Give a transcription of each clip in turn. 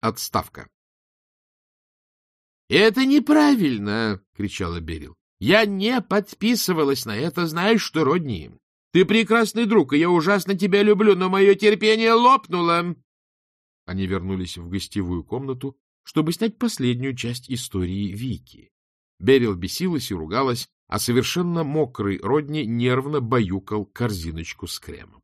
Отставка. — Это неправильно! — кричала Берил. — Я не подписывалась на это, знаешь что, Родни? Ты прекрасный друг, и я ужасно тебя люблю, но мое терпение лопнуло. Они вернулись в гостевую комнату, чтобы снять последнюю часть истории Вики. Берил бесилась и ругалась, а совершенно мокрый Родни нервно баюкал корзиночку с кремом.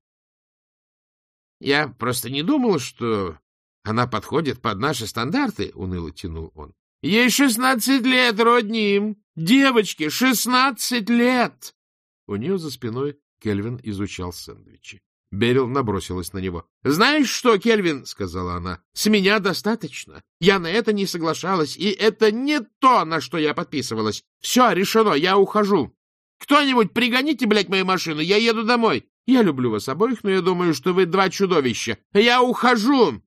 — Я просто не думал, что она подходит под наши стандарты, — уныло тянул он. — Ей шестнадцать лет, Родни! Девочке шестнадцать лет! У нее за спиной Кельвин изучал сэндвичи. Берил набросилась на него. — Знаешь что, Кельвин, — сказала она, — с меня достаточно. Я на это не соглашалась, и это не то, на что я подписывалась. Все, решено, я ухожу. Кто-нибудь пригоните, блядь, мою машину, я еду домой. Я люблю вас обоих, но я думаю, что вы два чудовища. Я ухожу!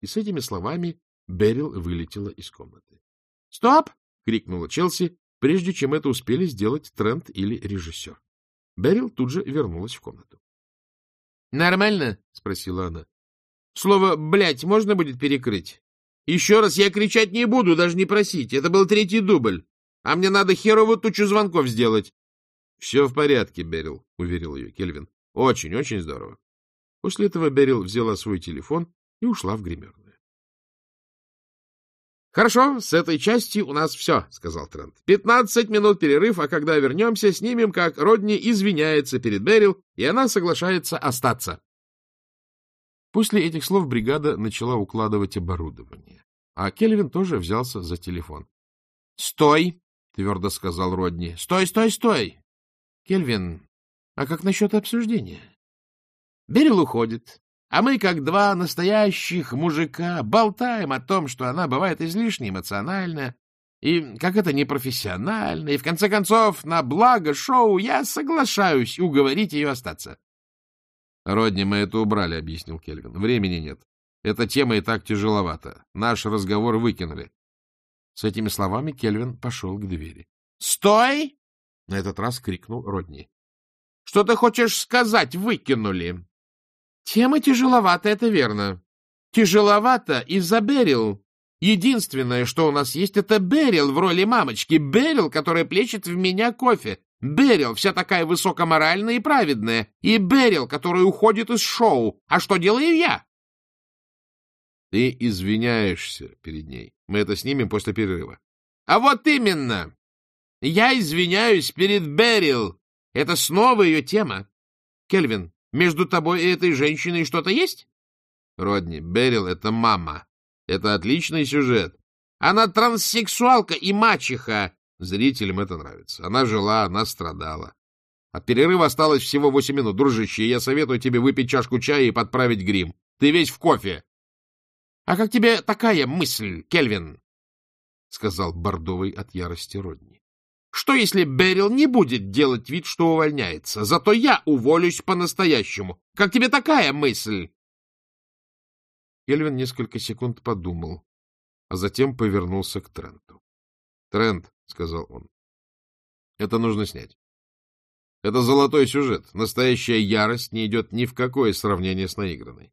И с этими словами Берил вылетела из комнаты. «Стоп — крикнула Челси, прежде чем это успели сделать Трент или режиссер. Берил тут же вернулась в комнату. — Нормально? — спросила она. — Слово «блядь» можно будет перекрыть? Еще раз я кричать не буду, даже не просить. Это был третий дубль. А мне надо херовую тучу звонков сделать. — Все в порядке, Берил, — уверил ее Кельвин. — Очень, очень здорово. После этого Берил взяла свой телефон и ушла в гримерную. — Хорошо, с этой части у нас все, — сказал Трент. — Пятнадцать минут перерыв, а когда вернемся, снимем, как Родни извиняется перед Берил, и она соглашается остаться. После этих слов бригада начала укладывать оборудование, а Кельвин тоже взялся за телефон. — Стой! — твердо сказал Родни. — Стой, стой, стой! — Кельвин, а как насчет обсуждения? Берил уходит. А мы, как два настоящих мужика, болтаем о том, что она бывает излишне эмоциональна, и как это непрофессионально, и, в конце концов, на благо шоу я соглашаюсь уговорить ее остаться. — Родни, мы это убрали, — объяснил Кельвин. — Времени нет. Эта тема и так тяжеловата. Наш разговор выкинули. С этими словами Кельвин пошел к двери. — Стой! — на этот раз крикнул Родни. — Что ты хочешь сказать, выкинули? Тема тяжеловата, это верно. Тяжеловато из-за Берил. Единственное, что у нас есть, это Берил в роли мамочки. Берил, которая плечет в меня кофе. Берил, вся такая высокоморальная и праведная. И Берил, которая уходит из шоу. А что делаю я? Ты извиняешься перед ней. Мы это снимем после перерыва. А вот именно. Я извиняюсь перед Берил. Это снова ее тема. Кельвин, между тобой и этой женщиной что-то есть? Родни, Берил — это мама. Это отличный сюжет. Она транссексуалка и мачеха. Зрителям это нравится. Она жила, она страдала. От перерыва осталось всего восемь минут. Дружище, я советую тебе выпить чашку чая и подправить грим. Ты весь в кофе. — А как тебе такая мысль, Кельвин? — сказал Бордовый от ярости Родни. Что, если Берил не будет делать вид, что увольняется? Зато я уволюсь по-настоящему. Как тебе такая мысль? Кельвин несколько секунд подумал, а затем повернулся к Тренту. — Трент, — сказал он, — это нужно снять. Это золотой сюжет. Настоящая ярость не идет ни в какое сравнение с наигранной.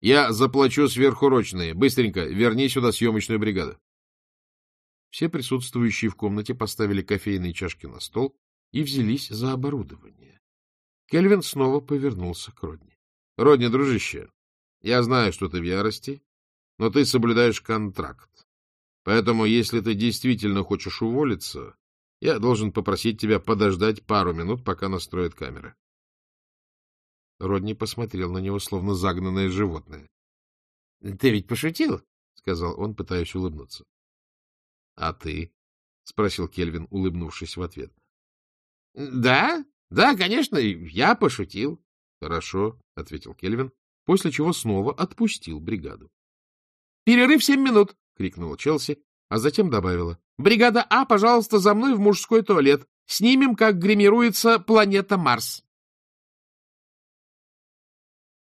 Я заплачу сверхурочные. Быстренько верни сюда съемочную бригаду. Все присутствующие в комнате поставили кофейные чашки на стол и взялись за оборудование. Кельвин снова повернулся к Родни. — Родни, дружище, я знаю, что ты в ярости, но ты соблюдаешь контракт. Поэтому, если ты действительно хочешь уволиться, я должен попросить тебя подождать пару минут, пока настроят камеры. Родни посмотрел на него, словно загнанное животное. — Ты ведь пошутил? — сказал он, пытаясь улыбнуться. — А ты? — спросил Кельвин, улыбнувшись в ответ. — Да, да, конечно, я пошутил. — Хорошо, — ответил Кельвин, после чего снова отпустил бригаду. — Перерыв семь минут! — крикнула Челси, а затем добавила. — Бригада А, пожалуйста, за мной в мужской туалет. Снимем, как гримируется планета Марс.